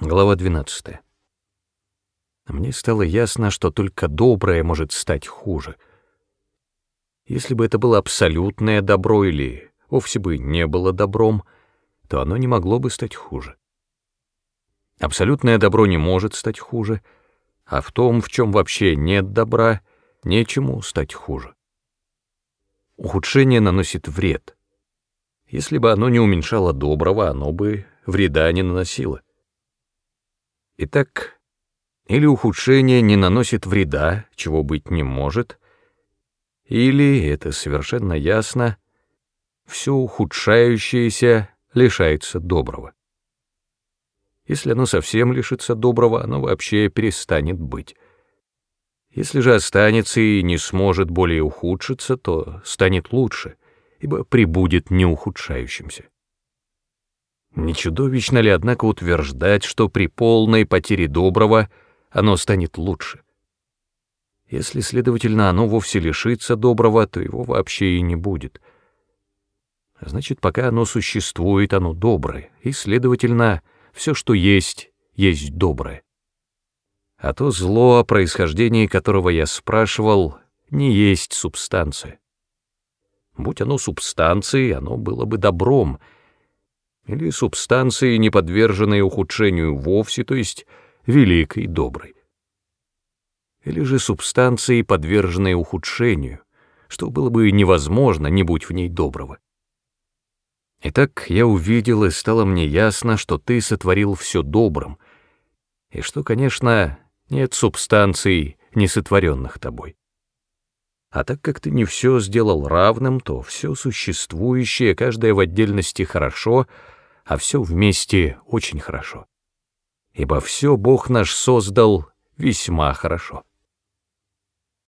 Глава 12. Мне стало ясно, что только доброе может стать хуже. Если бы это было абсолютное добро или вовсе бы не было добром, то оно не могло бы стать хуже. Абсолютное добро не может стать хуже, а в том, в чем вообще нет добра, нечему стать хуже. Ухудшение наносит вред. Если бы оно не уменьшало доброго, оно бы вреда не наносило. Итак, или ухудшение не наносит вреда, чего быть не может, или, это совершенно ясно, все ухудшающееся лишается доброго. Если оно совсем лишится доброго, оно вообще перестанет быть. Если же останется и не сможет более ухудшиться, то станет лучше, ибо прибудет неухудшающимся. Не чудовищно ли, однако, утверждать, что при полной потере доброго оно станет лучше? Если, следовательно, оно вовсе лишится доброго, то его вообще и не будет. Значит, пока оно существует, оно доброе, и, следовательно, все, что есть, есть доброе. А то зло, о происхождении которого я спрашивал, не есть субстанция. Будь оно субстанцией, оно было бы добром — или субстанции, не подверженные ухудшению вовсе, то есть великой, доброй. Или же субстанции, подверженные ухудшению, что было бы невозможно, не будь в ней доброго. Итак, я увидел, и стало мне ясно, что ты сотворил все добрым, и что, конечно, нет субстанций, не сотворенных тобой. А так как ты не все сделал равным, то все существующее, каждое в отдельности хорошо, а все вместе очень хорошо. Ибо все Бог наш создал весьма хорошо.